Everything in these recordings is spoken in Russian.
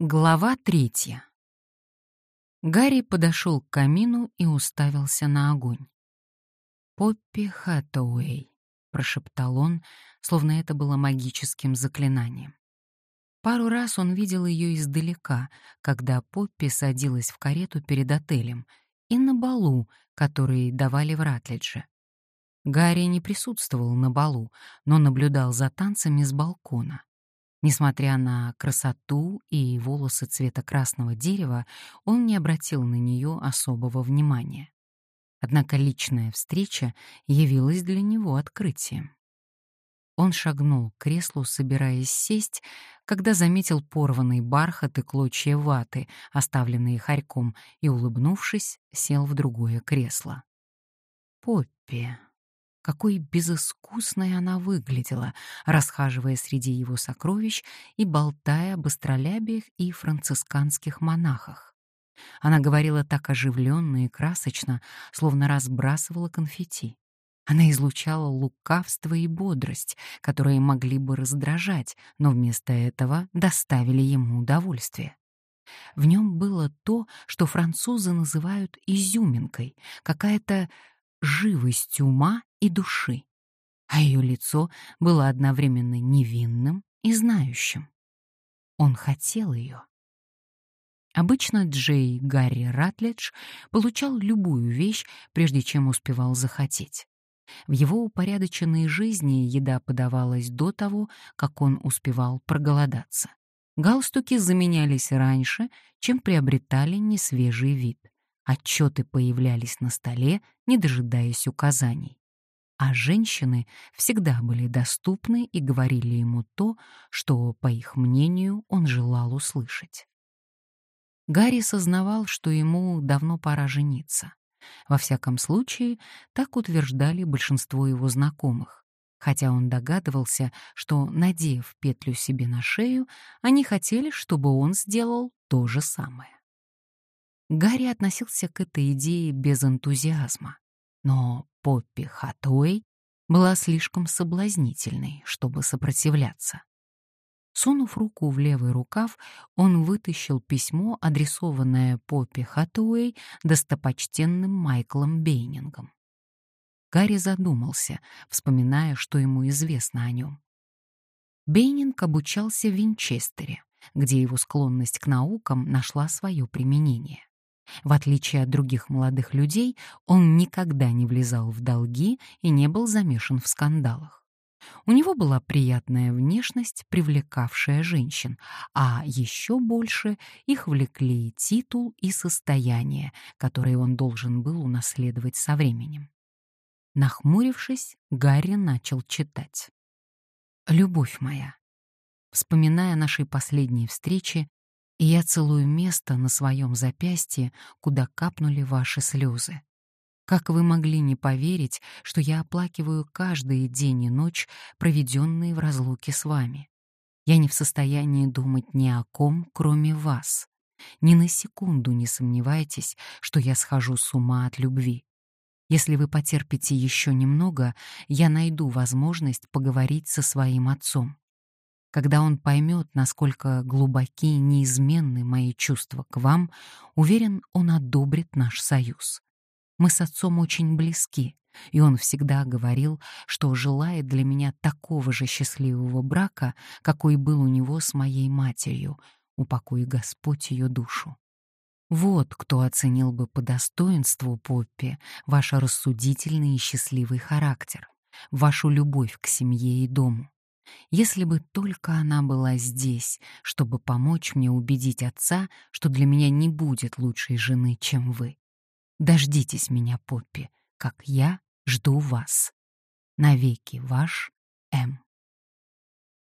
Глава третья. Гарри подошел к камину и уставился на огонь. «Поппи Хэтэуэй», — прошептал он, словно это было магическим заклинанием. Пару раз он видел ее издалека, когда Поппи садилась в карету перед отелем, и на балу, который давали в Ратлидже. Гарри не присутствовал на балу, но наблюдал за танцами с балкона. Несмотря на красоту и волосы цвета красного дерева, он не обратил на нее особого внимания. Однако личная встреча явилась для него открытием. Он шагнул к креслу, собираясь сесть, когда заметил порванный бархат и клочья ваты, оставленные хорьком, и, улыбнувшись, сел в другое кресло. «Поппи», какой безыскусной она выглядела, расхаживая среди его сокровищ и болтая об астролябиях и францисканских монахах. Она говорила так оживленно и красочно, словно разбрасывала конфетти. Она излучала лукавство и бодрость, которые могли бы раздражать, но вместо этого доставили ему удовольствие. В нем было то, что французы называют изюминкой, какая-то живость ума и души, а ее лицо было одновременно невинным и знающим. Он хотел ее. Обычно Джей Гарри Ратлидж получал любую вещь, прежде чем успевал захотеть. В его упорядоченной жизни еда подавалась до того, как он успевал проголодаться. Галстуки заменялись раньше, чем приобретали несвежий вид. Отчеты появлялись на столе, не дожидаясь указаний. А женщины всегда были доступны и говорили ему то, что, по их мнению, он желал услышать. Гарри сознавал, что ему давно пора жениться. Во всяком случае, так утверждали большинство его знакомых, хотя он догадывался, что, надев петлю себе на шею, они хотели, чтобы он сделал то же самое. Гарри относился к этой идее без энтузиазма, но Поппи Хатуэй была слишком соблазнительной, чтобы сопротивляться. Сунув руку в левый рукав, он вытащил письмо, адресованное Поппи Хатуэй достопочтенным Майклом Бейнингом. Гарри задумался, вспоминая, что ему известно о нем. Бейнинг обучался в Винчестере, где его склонность к наукам нашла свое применение. В отличие от других молодых людей, он никогда не влезал в долги и не был замешан в скандалах. У него была приятная внешность, привлекавшая женщин, а еще больше их влекли титул и состояние, которые он должен был унаследовать со временем. Нахмурившись, Гарри начал читать. «Любовь моя, вспоминая нашей последней встречи, и я целую место на своем запястье, куда капнули ваши слезы. Как вы могли не поверить, что я оплакиваю каждый день и ночь, проведенные в разлуке с вами? Я не в состоянии думать ни о ком, кроме вас. Ни на секунду не сомневайтесь, что я схожу с ума от любви. Если вы потерпите еще немного, я найду возможность поговорить со своим отцом. Когда он поймет, насколько глубоки и неизменны мои чувства к вам, уверен, он одобрит наш союз. Мы с отцом очень близки, и он всегда говорил, что желает для меня такого же счастливого брака, какой был у него с моей матерью, упокой Господь ее душу. Вот кто оценил бы по достоинству, Поппи, ваш рассудительный и счастливый характер, вашу любовь к семье и дому. Если бы только она была здесь, чтобы помочь мне убедить отца, что для меня не будет лучшей жены, чем вы. Дождитесь меня, Поппи, как я жду вас. Навеки ваш М.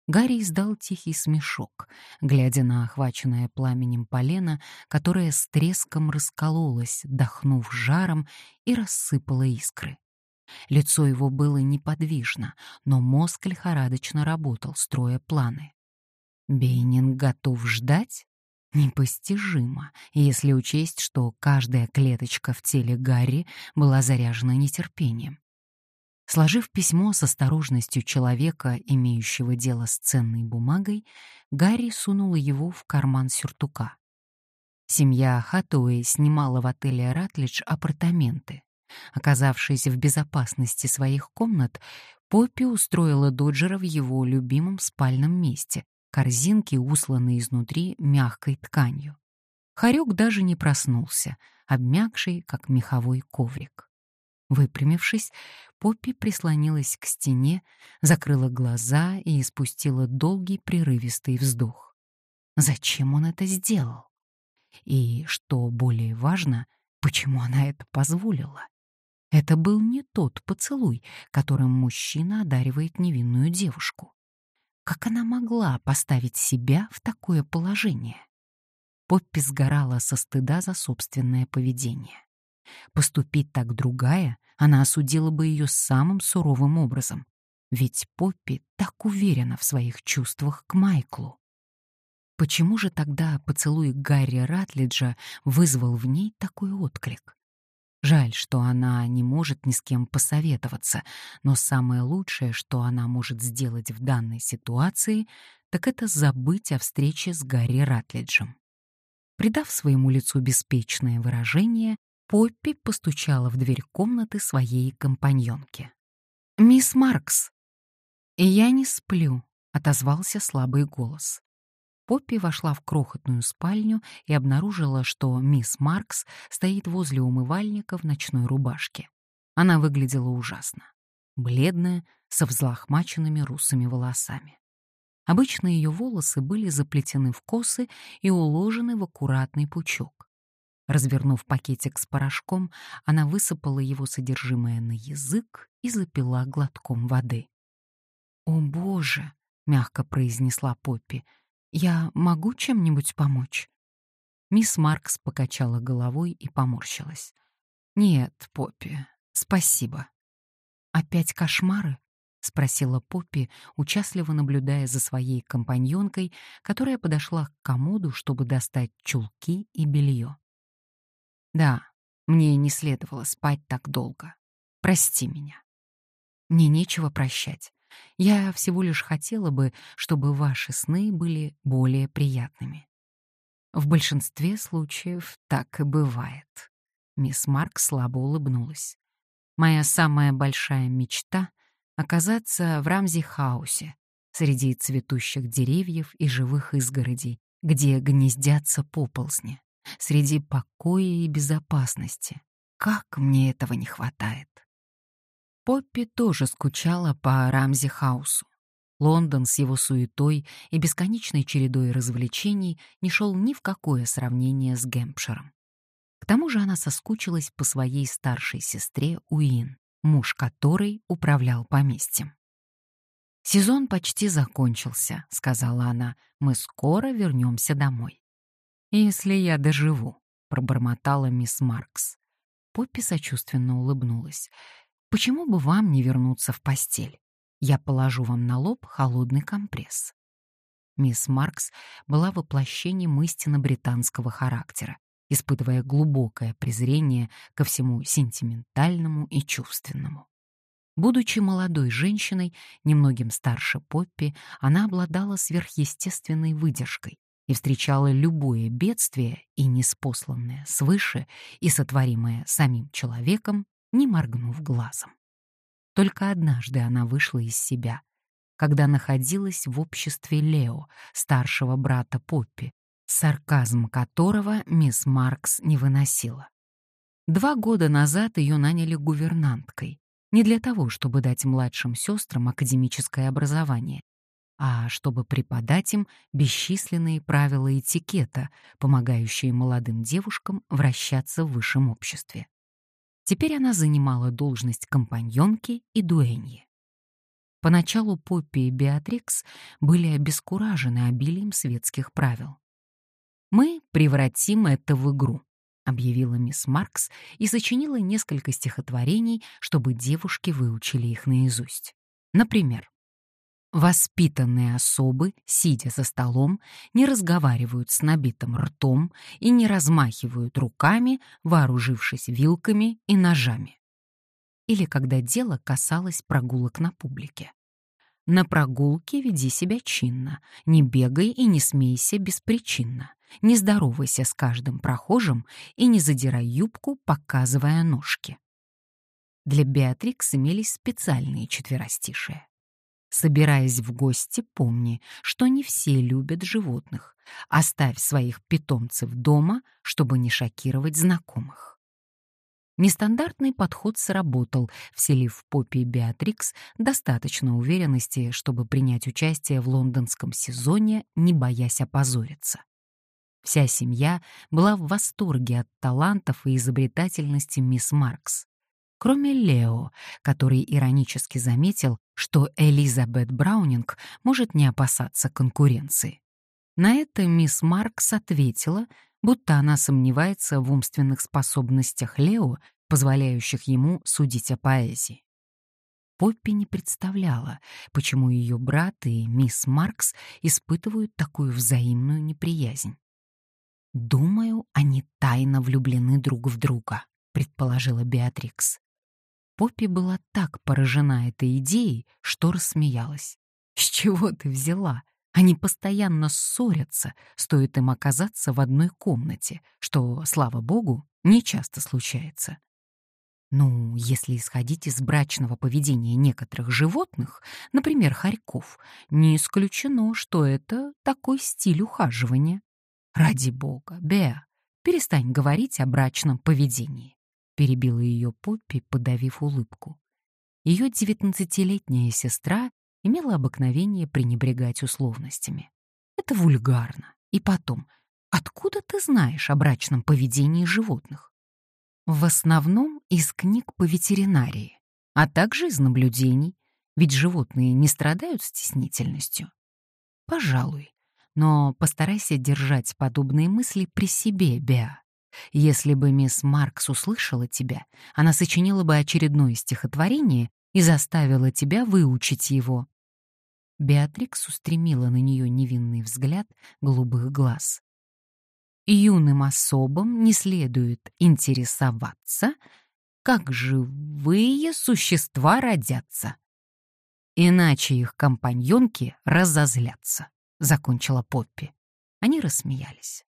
Гарри издал тихий смешок, глядя на охваченное пламенем полено, которое с треском раскололось, дохнув жаром и рассыпало искры. Лицо его было неподвижно, но мозг лихорадочно работал, строя планы. Бейнин готов ждать? Непостижимо, если учесть, что каждая клеточка в теле Гарри была заряжена нетерпением. Сложив письмо с осторожностью человека, имеющего дело с ценной бумагой, Гарри сунула его в карман сюртука. Семья Хатуэй снимала в отеле «Ратлидж» апартаменты. Оказавшись в безопасности своих комнат, Поппи устроила Доджера в его любимом спальном месте, корзинки, усланные изнутри мягкой тканью. Харек даже не проснулся, обмякший, как меховой коврик. Выпрямившись, Поппи прислонилась к стене, закрыла глаза и испустила долгий прерывистый вздох. Зачем он это сделал? И, что более важно, почему она это позволила? Это был не тот поцелуй, которым мужчина одаривает невинную девушку. Как она могла поставить себя в такое положение? Поппи сгорала со стыда за собственное поведение. Поступить так другая, она осудила бы ее самым суровым образом. Ведь Поппи так уверена в своих чувствах к Майклу. Почему же тогда поцелуй Гарри Ратлиджа вызвал в ней такой отклик? Жаль, что она не может ни с кем посоветоваться, но самое лучшее, что она может сделать в данной ситуации, так это забыть о встрече с Гарри Ратлиджем. Придав своему лицу беспечное выражение, Поппи постучала в дверь комнаты своей компаньонки. «Мисс Маркс!» «И я не сплю», — отозвался слабый голос. Поппи вошла в крохотную спальню и обнаружила, что мисс Маркс стоит возле умывальника в ночной рубашке. Она выглядела ужасно. Бледная, со взлохмаченными русыми волосами. Обычно ее волосы были заплетены в косы и уложены в аккуратный пучок. Развернув пакетик с порошком, она высыпала его содержимое на язык и запила глотком воды. «О, Боже!» — мягко произнесла Поппи. «Я могу чем-нибудь помочь?» Мисс Маркс покачала головой и поморщилась. «Нет, Поппи, спасибо». «Опять кошмары?» — спросила Поппи, участливо наблюдая за своей компаньонкой, которая подошла к комоду, чтобы достать чулки и белье. «Да, мне не следовало спать так долго. Прости меня». «Мне нечего прощать. Я всего лишь хотела бы, чтобы ваши сны были более приятными». В большинстве случаев так и бывает. Мисс Марк слабо улыбнулась. Моя самая большая мечта — оказаться в Рамзи-хаусе, среди цветущих деревьев и живых изгородей, где гнездятся поползни, среди покоя и безопасности. Как мне этого не хватает. Поппи тоже скучала по Рамзи-хаусу. Лондон с его суетой и бесконечной чередой развлечений не шел ни в какое сравнение с Гэмпширом. К тому же она соскучилась по своей старшей сестре Уин, муж которой управлял поместьем. «Сезон почти закончился», — сказала она. «Мы скоро вернемся домой». «Если я доживу», — пробормотала мисс Маркс. Поппи сочувственно улыбнулась. «Почему бы вам не вернуться в постель? Я положу вам на лоб холодный компресс». Мисс Маркс была воплощением истинно британского характера испытывая глубокое презрение ко всему сентиментальному и чувственному. Будучи молодой женщиной, немногим старше Поппи, она обладала сверхъестественной выдержкой и встречала любое бедствие, и неспосланное свыше, и сотворимое самим человеком, не моргнув глазом. Только однажды она вышла из себя, когда находилась в обществе Лео, старшего брата Поппи, сарказм которого мисс Маркс не выносила. Два года назад ее наняли гувернанткой, не для того, чтобы дать младшим сестрам академическое образование, а чтобы преподать им бесчисленные правила этикета, помогающие молодым девушкам вращаться в высшем обществе. Теперь она занимала должность компаньонки и дуэньи. Поначалу Поппи и Беатрикс были обескуражены обилием светских правил. «Мы превратим это в игру», — объявила мисс Маркс и сочинила несколько стихотворений, чтобы девушки выучили их наизусть. Например, Воспитанные особы, сидя за столом, не разговаривают с набитым ртом и не размахивают руками, вооружившись вилками и ножами. или когда дело касалось прогулок на публике. На прогулке веди себя чинно, не бегай и не смейся беспричинно, не здоровайся с каждым прохожим и не задирай юбку, показывая ножки. Для Беатрикс имелись специальные четверостишие. Собираясь в гости, помни, что не все любят животных. Оставь своих питомцев дома, чтобы не шокировать знакомых. Нестандартный подход сработал, вселив в Поппи и Беатрикс достаточно уверенности, чтобы принять участие в лондонском сезоне, не боясь опозориться. Вся семья была в восторге от талантов и изобретательности мисс Маркс. Кроме Лео, который иронически заметил, что Элизабет Браунинг может не опасаться конкуренции. На это мисс Маркс ответила, будто она сомневается в умственных способностях Лео, позволяющих ему судить о поэзии. Поппи не представляла, почему ее брат и мисс Маркс испытывают такую взаимную неприязнь. «Думаю, они тайно влюблены друг в друга», — предположила Беатрикс. Поппи была так поражена этой идеей, что рассмеялась. «С чего ты взяла? Они постоянно ссорятся, стоит им оказаться в одной комнате, что, слава богу, не часто случается. Ну, если исходить из брачного поведения некоторых животных, например, хорьков, не исключено, что это такой стиль ухаживания. Ради бога, Беа, перестань говорить о брачном поведении, перебила ее Поппи, подавив улыбку. Ее девятнадцатилетняя сестра имела обыкновение пренебрегать условностями. Это вульгарно. И потом, откуда ты знаешь о брачном поведении животных? В основном из книг по ветеринарии, а также из наблюдений, ведь животные не страдают стеснительностью. Пожалуй, но постарайся держать подобные мысли при себе, Беа. Если бы мисс Маркс услышала тебя, она сочинила бы очередное стихотворение и заставила тебя выучить его. Беатрикс устремила на нее невинный взгляд голубых глаз. Юным особам не следует интересоваться, как живые существа родятся. Иначе их компаньонки разозлятся, — закончила Поппи. Они рассмеялись.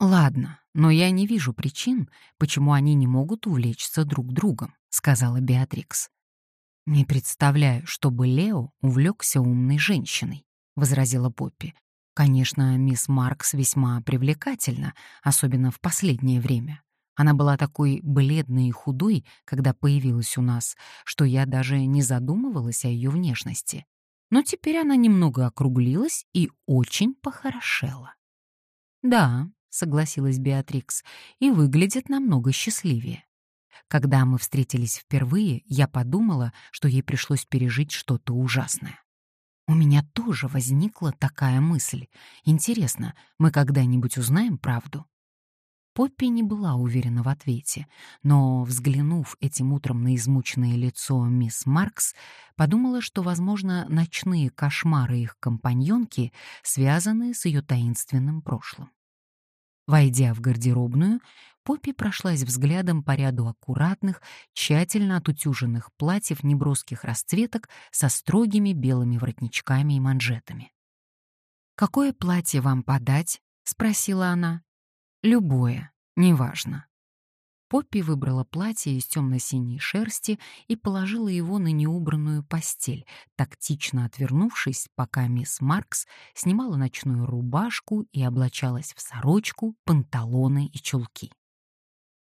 «Ладно, но я не вижу причин, почему они не могут увлечься друг другом», — сказала Беатрикс. «Не представляю, чтобы Лео увлекся умной женщиной», — возразила Поппи. «Конечно, мисс Маркс весьма привлекательна, особенно в последнее время. Она была такой бледной и худой, когда появилась у нас, что я даже не задумывалась о ее внешности. Но теперь она немного округлилась и очень похорошела». «Да», — согласилась Беатрикс, — «и выглядит намного счастливее. Когда мы встретились впервые, я подумала, что ей пришлось пережить что-то ужасное. У меня тоже возникла такая мысль. Интересно, мы когда-нибудь узнаем правду? Поппи не была уверена в ответе, но, взглянув этим утром на измученное лицо мисс Маркс, подумала, что, возможно, ночные кошмары их компаньонки связаны с ее таинственным прошлым. Войдя в гардеробную, Поппи прошлась взглядом по ряду аккуратных, тщательно отутюженных платьев неброских расцветок со строгими белыми воротничками и манжетами. «Какое платье вам подать?» — спросила она. «Любое, неважно». Поппи выбрала платье из темно-синей шерсти и положила его на неубранную постель, тактично отвернувшись, пока мисс Маркс снимала ночную рубашку и облачалась в сорочку, панталоны и чулки.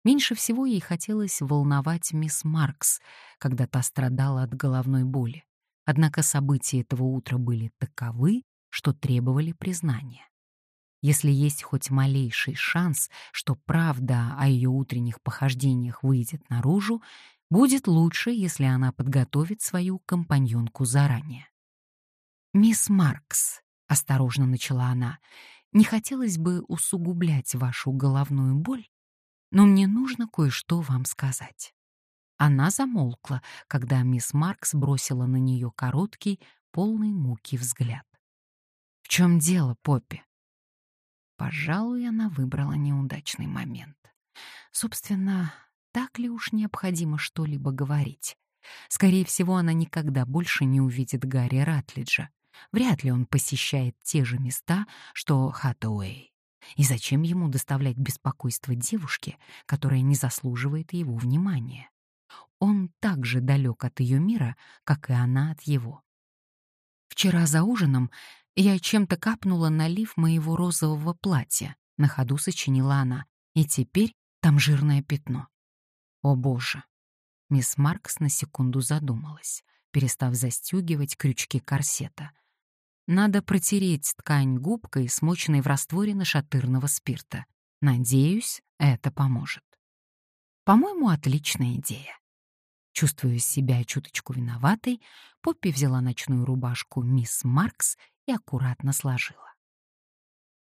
Меньше всего ей хотелось волновать мисс Маркс, когда та страдала от головной боли. Однако события этого утра были таковы, что требовали признания. Если есть хоть малейший шанс, что правда о ее утренних похождениях выйдет наружу, будет лучше, если она подготовит свою компаньонку заранее. «Мисс Маркс», — осторожно начала она, — «не хотелось бы усугублять вашу головную боль, но мне нужно кое-что вам сказать». Она замолкла, когда мисс Маркс бросила на нее короткий, полный муки взгляд. «В чем дело, Поппи?» Пожалуй, она выбрала неудачный момент. Собственно, так ли уж необходимо что-либо говорить? Скорее всего, она никогда больше не увидит Гарри Ратлиджа. Вряд ли он посещает те же места, что Хаттауэй. И зачем ему доставлять беспокойство девушке, которая не заслуживает его внимания? Он так же далек от ее мира, как и она от его. Вчера за ужином я чем-то капнула на лиф моего розового платья, на ходу сочинила она, и теперь там жирное пятно. О боже! Мисс Маркс на секунду задумалась, перестав застегивать крючки корсета. Надо протереть ткань губкой, смоченной в растворе нашатырного спирта. Надеюсь, это поможет. По-моему, отличная идея. Чувствуя себя чуточку виноватой, Поппи взяла ночную рубашку мисс Маркс и аккуратно сложила.